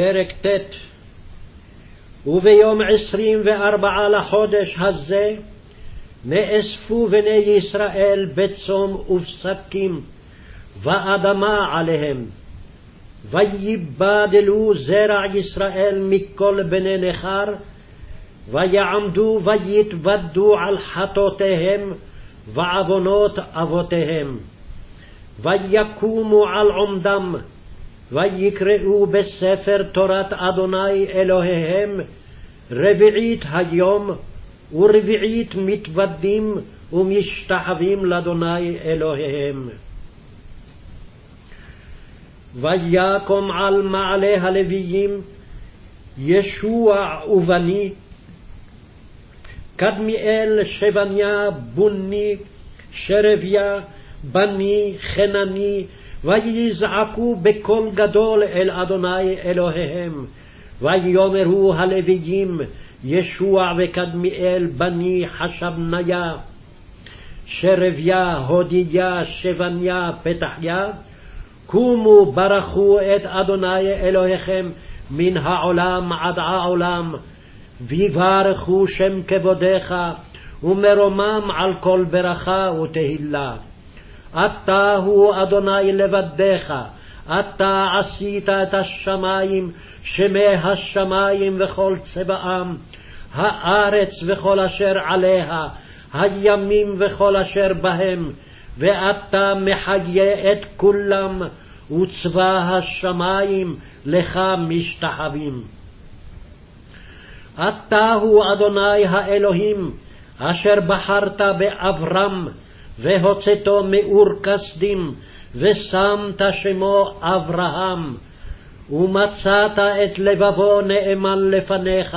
פרק ט' וביום עשרים וארבעה לחודש הזה נאספו בני ישראל בצום ובשקים, ואדמה עליהם. ויבדלו זרע ישראל מכל בני נכר, ויעמדו ויתוודו על חטאותיהם ועוונות אבותיהם. ויקומו על עומדם, ויקראו בספר תורת אדוני אלוהיהם רביעית היום, ורביעית מתוודים ומשתחווים לאדוני אלוהיהם. ויקום על מעלה הלוויים ישוע ובני, קדמיאל שבניה בוני, שרביה בני חנני, ויזעקו בקול גדול אל אדוני אלוהיהם, ויאמרו הלוויים ישוע וקדמיאל בני חשבניה, שרביה הודיה שבניה פתחיה, קומו ברכו את אדוני אלוהיכם מן העולם עד העולם, ויברכו שם כבודך, ומרומם על כל ברכה ותהילה. אתה הוא אדוני לבדך, אתה עשית את השמים, שמי השמים וכל צבאם, הארץ וכל אשר עליה, הימים וכל אשר בהם, ואתה מחיה את כולם, וצבא השמים לך משתחווים. אתה הוא אדוני האלוהים, אשר בחרת באברהם, והוצאתו מאור כסדים, ושמת שמו אברהם, ומצאת את לבבו נאמן לפניך,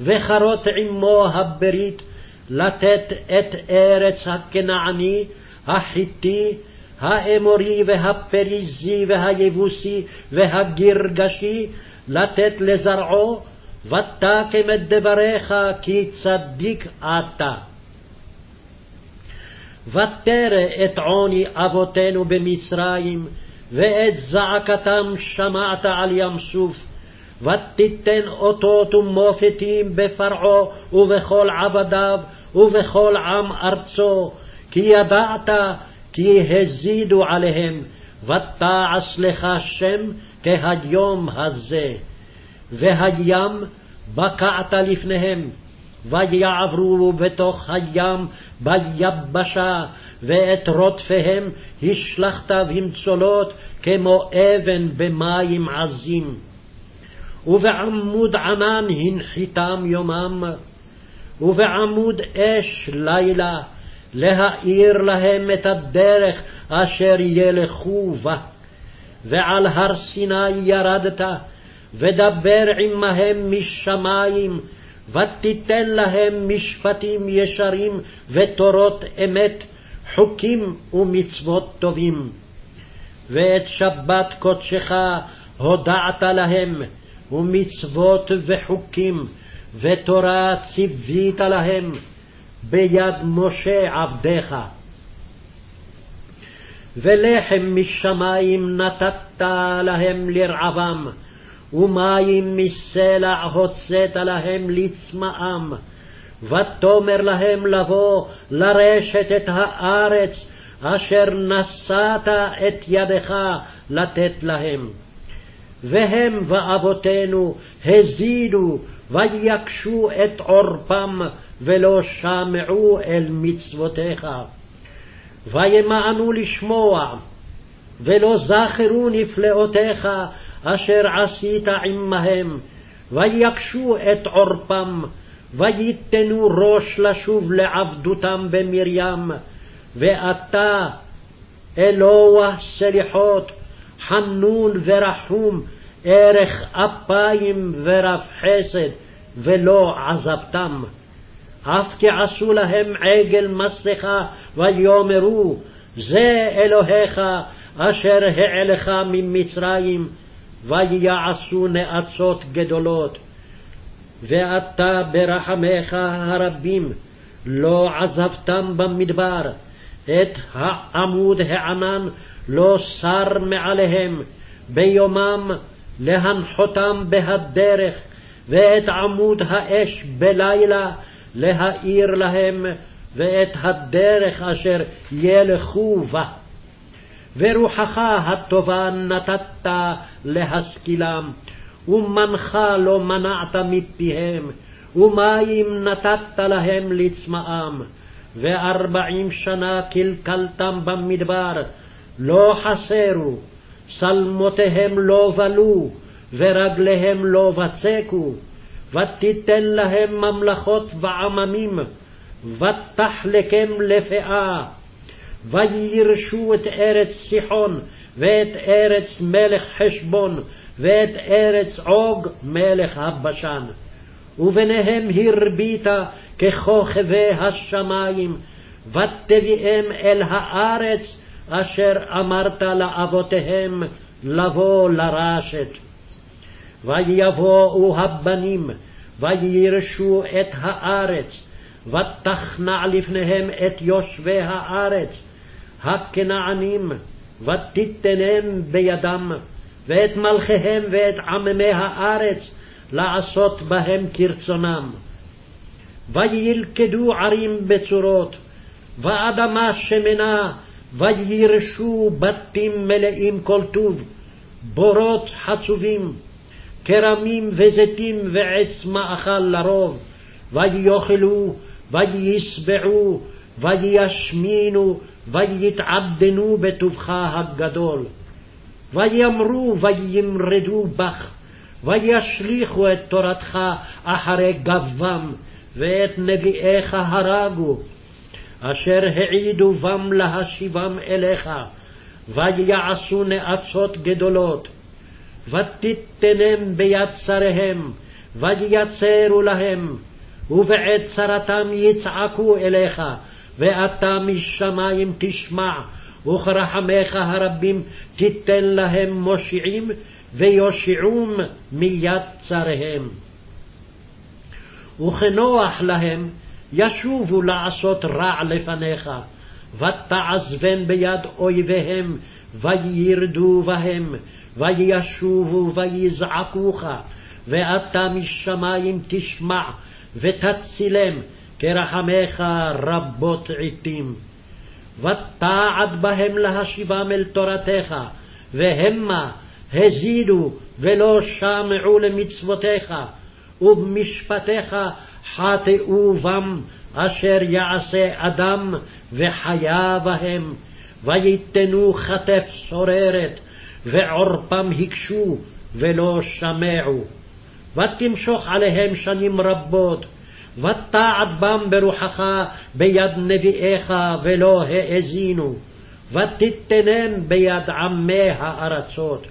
וחרות עמו הברית, לתת את ארץ הכנעני, החיתי, האמורי והפריזי והיבוסי והגרגשי, לתת לזרעו, ותקם את דבריך כי צדיק אתה. ותרא את עוני אבותינו במצרים, ואת זעקתם שמעת על ים סוף, ותיתן אותות ומופתים בפרעה ובכל עבדיו ובכל עם ארצו, כי ידעת כי הזידו עליהם, ותעש לך שם כהיום הזה. והים בקעת לפניהם, ויעברו בתוך הים ביבשה, ואת רודפיהם השלכת במצולות כמו אבן במים עזים. ובעמוד ענן הנחיתם יומם, ובעמוד אש לילה, להאיר להם את הדרך אשר ילכו בה. ועל הר סיני ירדת, ודבר עמהם משמים, ותיתן להם משפטים ישרים ותורות אמת, חוקים ומצוות טובים. ואת שבת קודשך הודעת להם, ומצוות וחוקים, ותורה ציווית להם, ביד משה עבדך. ולחם משמים נתת להם לרעבם, ומים מסלע הוצאת להם לצמאם. ותאמר להם לבוא לרשת את הארץ אשר נשאת את ידך לתת להם. והם ואבותינו הזידו ויקשו את עורפם ולא שמעו אל מצוותיך. וימאנו לשמוע ולא זכרו נפלאותיך אשר עשית עמהם, ויקשו את עורפם, ויתנו ראש לשוב לעבדותם במרים, ואתה, אלוה סליחות, חנון ורחום, ערך אפיים ורב חסד, ולא עזבתם. אף כי עשו להם עגל מסכה, ויאמרו, זה אלוהיך אשר העלך ממצרים, ויעשו נאצות גדולות. ואתה ברחמיך הרבים לא עזבתם במדבר, את העמוד הענן לא סר מעליהם, ביומם להנחותם בהדרך, ואת עמוד האש בלילה להאיר להם, ואת הדרך אשר ילכו בה. ורוחך הטובה נתת להשכילם, ומנחה לא מנעת מפיהם, ומים נתת להם לצמאם. וארבעים שנה קלקלתם במדבר, לא חסרו, שלמותיהם לא בלו, ורגליהם לא בצקו, ותיתן להם ממלכות ועממים, ותחלקם לפאה. וירשו את ארץ סיחון, ואת ארץ מלך חשבון, ואת ארץ עוג מלך הבשן. וביניהם הרבית ככוכבי השמים, ותביאם אל הארץ אשר אמרת לאבותיהם לבוא לרשת. ויבואו הבנים, וירשו את הארץ, ותכנע לפניהם את יושבי הארץ, הכנענים, ותיתנם בידם, ואת מלכיהם ואת עממי הארץ, לעשות בהם כרצונם. וילכדו ערים בצורות, ואדמה שמנה, וירשו בתים מלאים כל טוב, בורות חצובים, כרמים וזיתים ועץ מאכל לרוב, ויאכלו, וישבעו, וישמינו, ויתעדנו בטובך הגדול. ויאמרו וימרדו בך, וישליכו את תורתך אחרי גבם, ואת נביאיך הרגו, אשר העידו בם להשיבם אליך, ויעשו נאצות גדולות. ותיתנם ביד צריהם, ויצרו להם, ובעת צרתם יצעקו אליך, ואתה משמים תשמע, וכרחמך הרבים תיתן להם מושיעים, ויושיעום מיד צריהם. וכנוח להם ישובו לעשות רע לפניך, ותעזבן ביד אויביהם, וירדו בהם, וישובו ויזעקוך, ואתה משמים תשמע, ותצילם, כרחמך רבות עתים. ותעד בהם להשיבם אל תורתך, והמה הזידו ולא שמעו למצוותיך, ובמשפטיך חטאו בם, אשר יעשה אדם וחיה בהם, ויתנו כתף סוררת, ועורפם הקשו ולא שמעו. ותמשוך עליהם שנים רבות, ותעד בם ברוחך ביד נביאיך ולא האזינו, ותיתנם ביד עמי הארצות.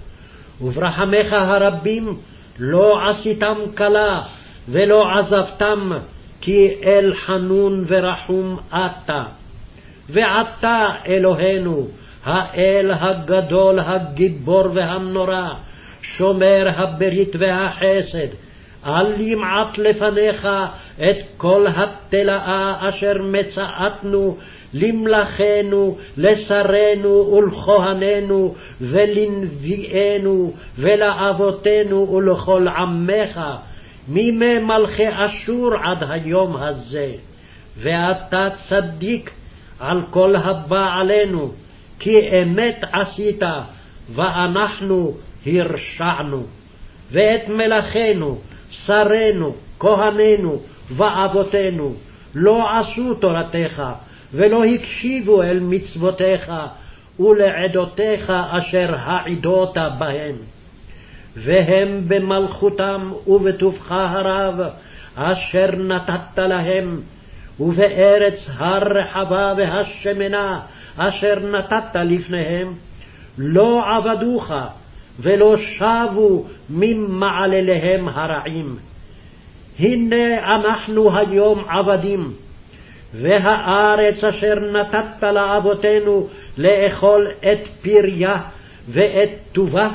וברחמך הרבים לא עשיתם כלה, ולא עזבתם, כי אל חנון ורחום אתה. ועתה אלוהינו, האל הגדול, הגיבור והנורא, שומר הברית והחסד, אל ימעט לפניך את כל התלאה אשר מצאתנו למלכנו, לשרינו ולכהנינו, ולנביאנו, ולאבותינו ולכל עמך, מימי מלכי אשור עד היום הזה. ואתה צדיק על כל הבא עלינו, כי אמת עשית, ואנחנו הרשענו. ואת מלכנו, שרינו, כהנינו ואבותינו, לא עשו תורתך, ולא הקשיבו אל מצוותיך ולעדותיך אשר העידות בהן. והם במלכותם ובטובך הרב, אשר נתת להם, ובארץ הרחבה והשמנה, אשר נתת לפניהם, לא עבדוך, ולא שבו ממעלליהם הרעים. הנה אנחנו היום עבדים, והארץ אשר נתת לאבותינו לאכול את פריה ואת טובה,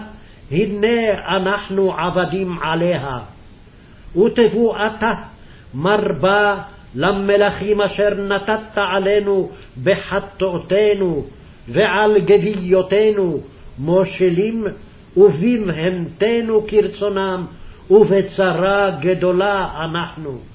הנה אנחנו עבדים עליה. ותבואתה מרבה למלכים אשר נתת עלינו בחטאותינו ועל גוויותינו, מושלים ובבהמתנו כרצונם, ובצרה גדולה אנחנו.